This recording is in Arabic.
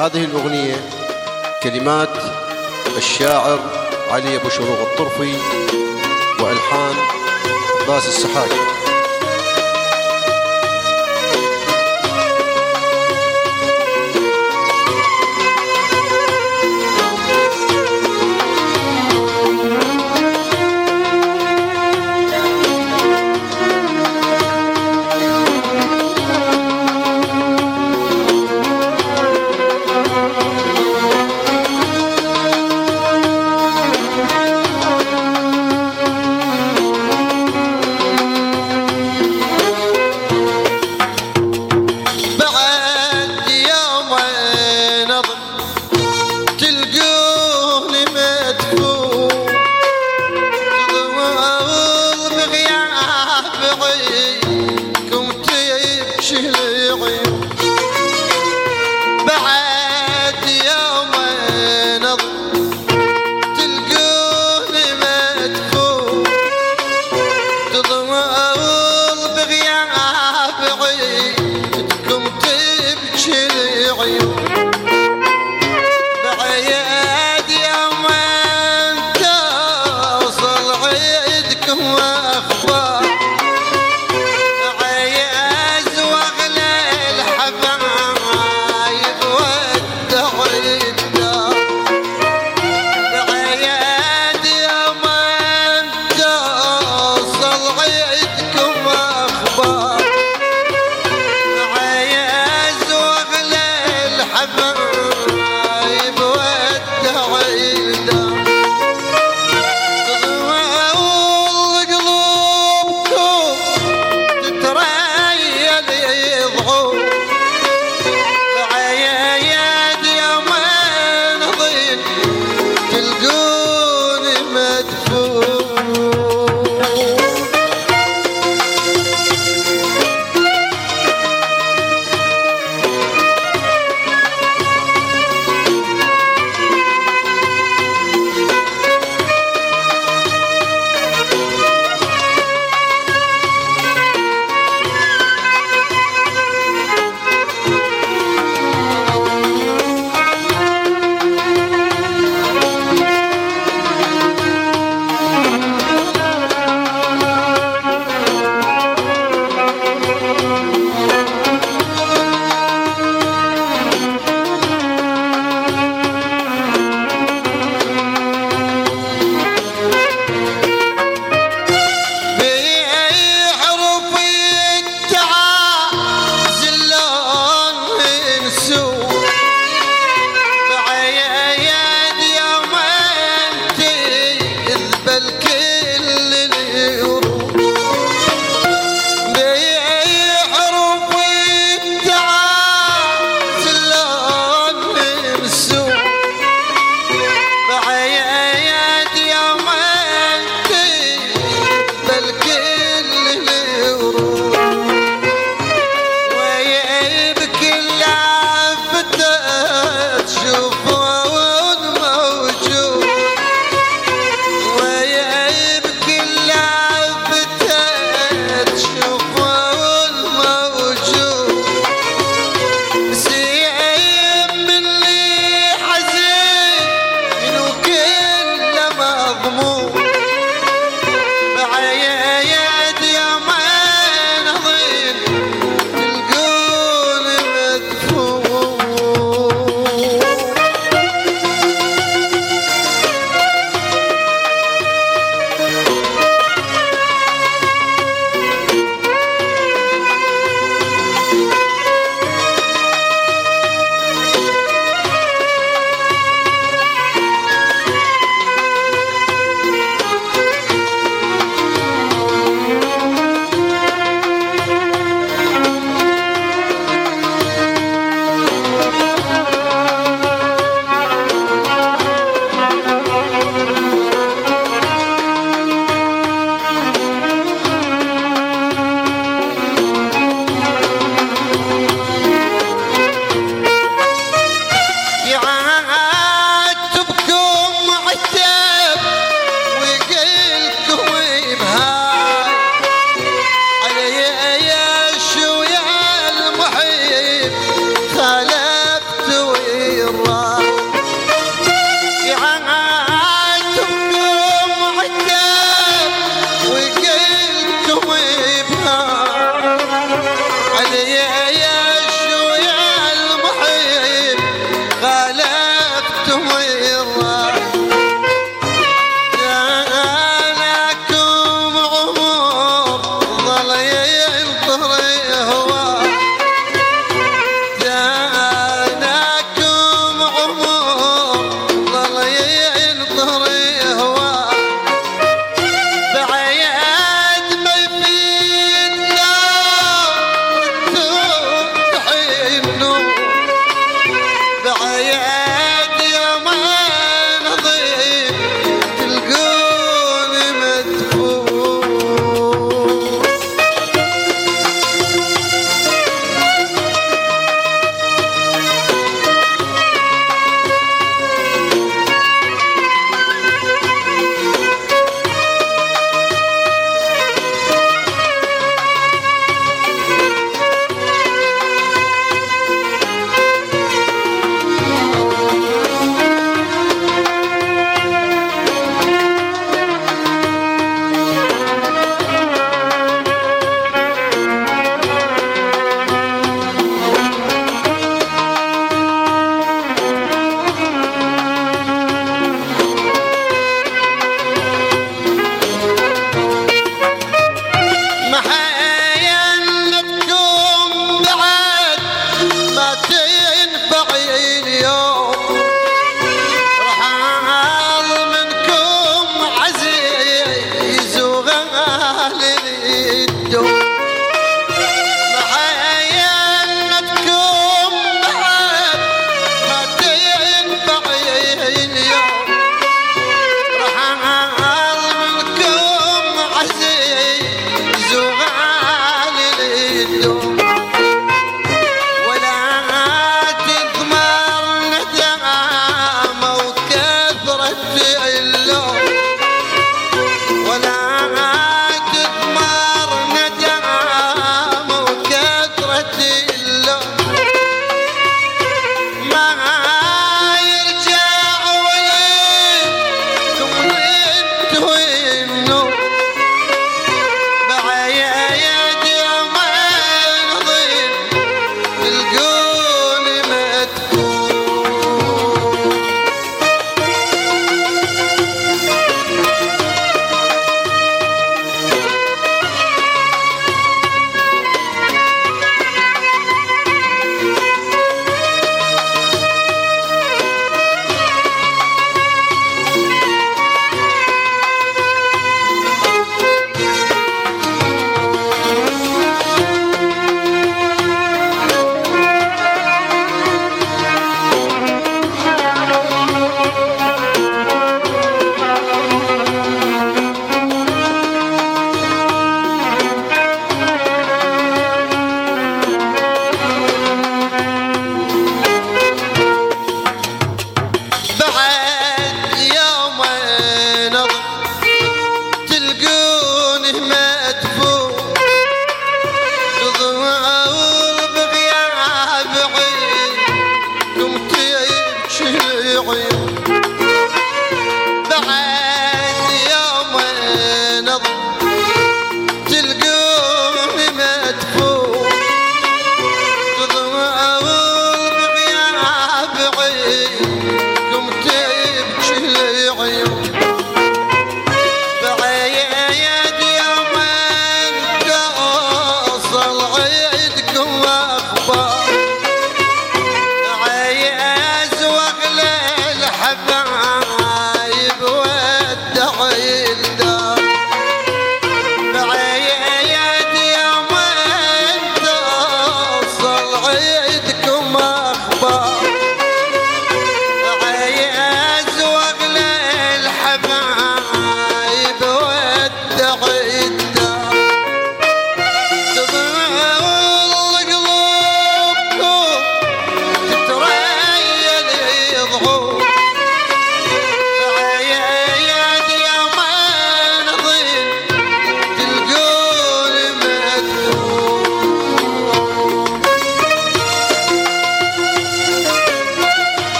هذه الأغنية كلمات الشاعر علي أبو شروق الطرفي وألحان عباس السحاكي العيون بعد another